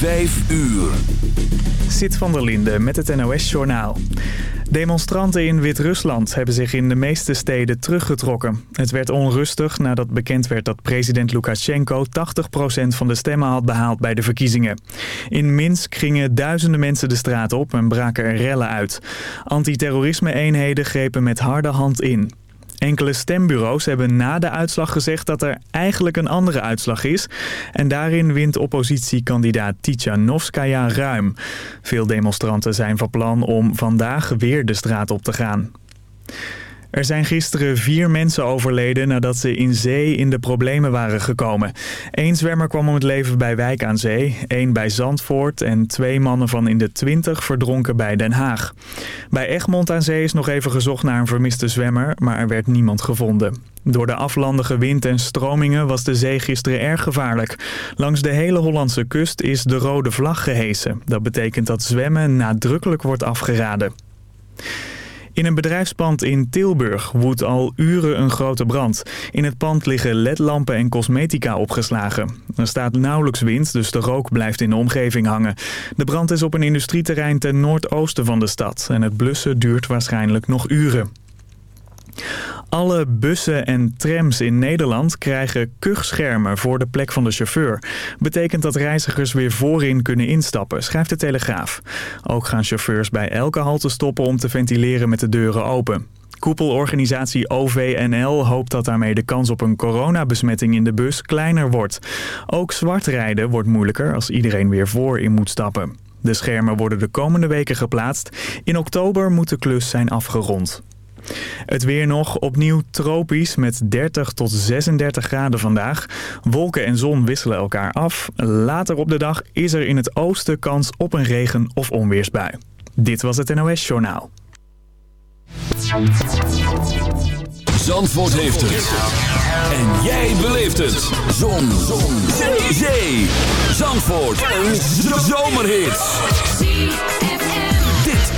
Vijf uur. Zit van der Linde met het NOS-journaal. Demonstranten in Wit-Rusland hebben zich in de meeste steden teruggetrokken. Het werd onrustig nadat bekend werd dat president Lukashenko 80% van de stemmen had behaald bij de verkiezingen. In Minsk gingen duizenden mensen de straat op en braken er rellen uit. Antiterrorisme-eenheden grepen met harde hand in. Enkele stembureaus hebben na de uitslag gezegd dat er eigenlijk een andere uitslag is. En daarin wint oppositiekandidaat Tichanovskaya ruim. Veel demonstranten zijn van plan om vandaag weer de straat op te gaan. Er zijn gisteren vier mensen overleden nadat ze in zee in de problemen waren gekomen. Eén zwemmer kwam om het leven bij Wijk aan Zee, één bij Zandvoort en twee mannen van in de twintig verdronken bij Den Haag. Bij Egmond aan Zee is nog even gezocht naar een vermiste zwemmer, maar er werd niemand gevonden. Door de aflandige wind en stromingen was de zee gisteren erg gevaarlijk. Langs de hele Hollandse kust is de rode vlag gehesen. Dat betekent dat zwemmen nadrukkelijk wordt afgeraden. In een bedrijfspand in Tilburg woedt al uren een grote brand. In het pand liggen ledlampen en cosmetica opgeslagen. Er staat nauwelijks wind, dus de rook blijft in de omgeving hangen. De brand is op een industrieterrein ten noordoosten van de stad. En het blussen duurt waarschijnlijk nog uren. Alle bussen en trams in Nederland krijgen kuchschermen voor de plek van de chauffeur. Betekent dat reizigers weer voorin kunnen instappen, schrijft de Telegraaf. Ook gaan chauffeurs bij elke halte stoppen om te ventileren met de deuren open. Koepelorganisatie OVNL hoopt dat daarmee de kans op een coronabesmetting in de bus kleiner wordt. Ook zwart rijden wordt moeilijker als iedereen weer voorin moet stappen. De schermen worden de komende weken geplaatst. In oktober moet de klus zijn afgerond. Het weer nog opnieuw tropisch met 30 tot 36 graden vandaag. Wolken en zon wisselen elkaar af. Later op de dag is er in het oosten kans op een regen- of onweersbui. Dit was het NOS Journaal. Zandvoort heeft het. En jij beleeft het. Zon. zon. Zee. Zandvoort. Een zomerhit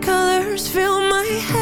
Colors fill my head.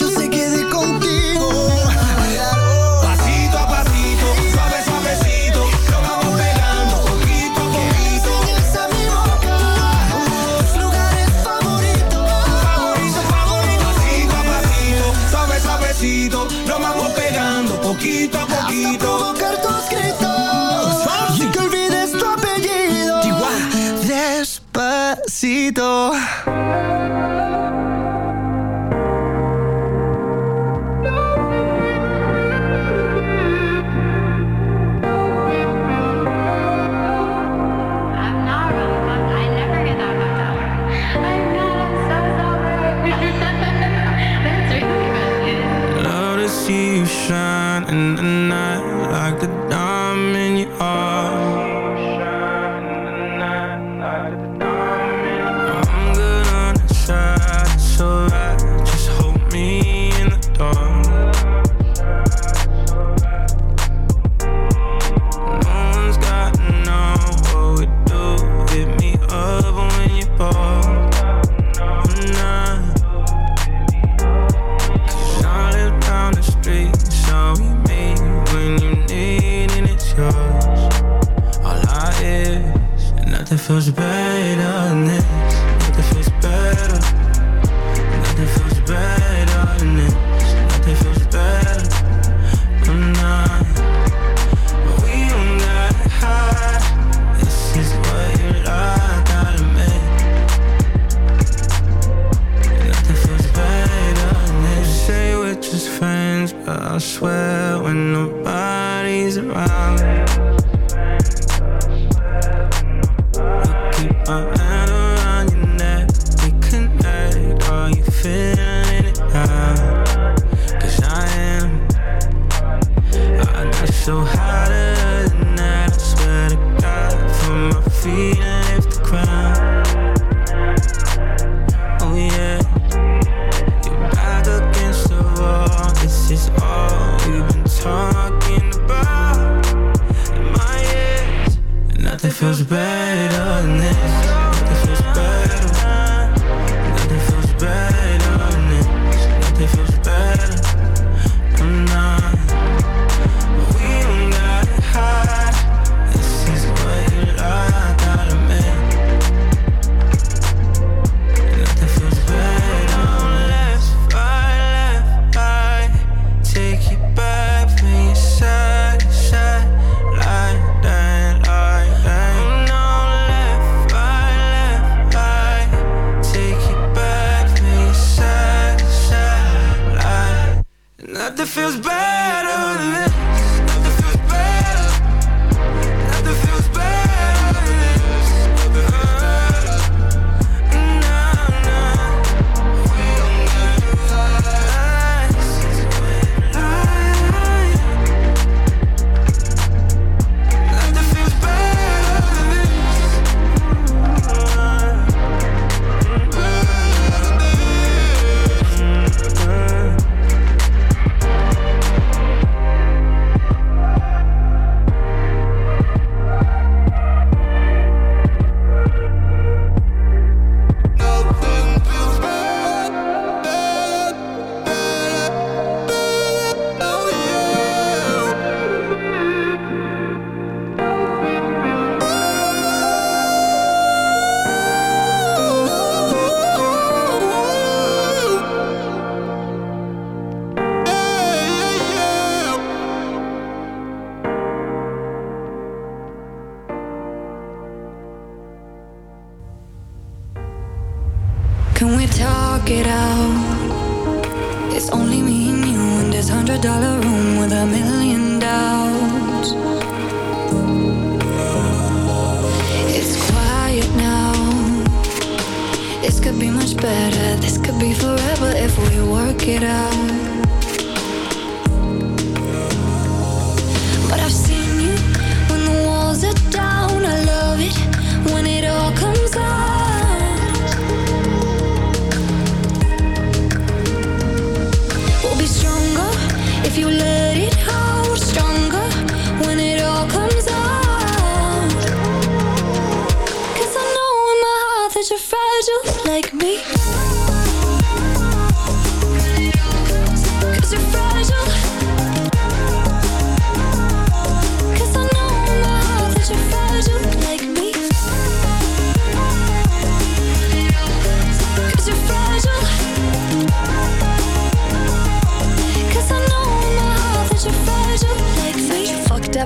that feels bad.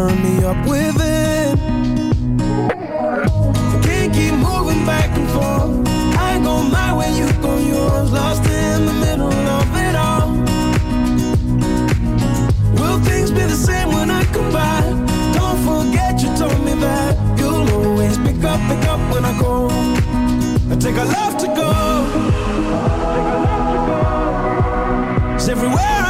tearing me up within. Can't keep moving back and forth. I go my way, you go yours. Lost in the middle of it all. Will things be the same when I come back? Don't forget you told me that you'll always pick up, pick up when I go. I take a left to go. It's everywhere. I